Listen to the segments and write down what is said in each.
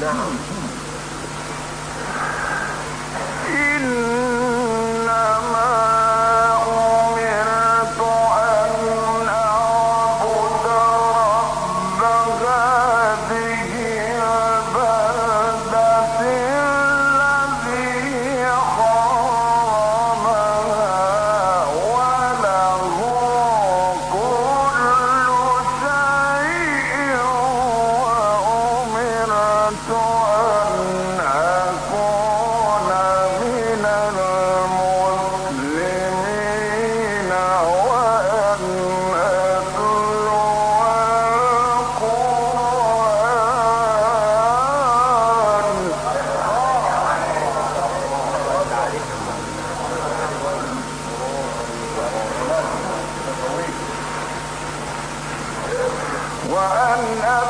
نعم. إن ومن ضل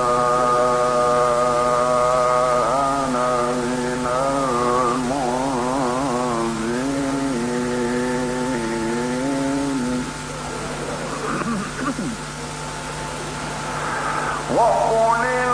What morning?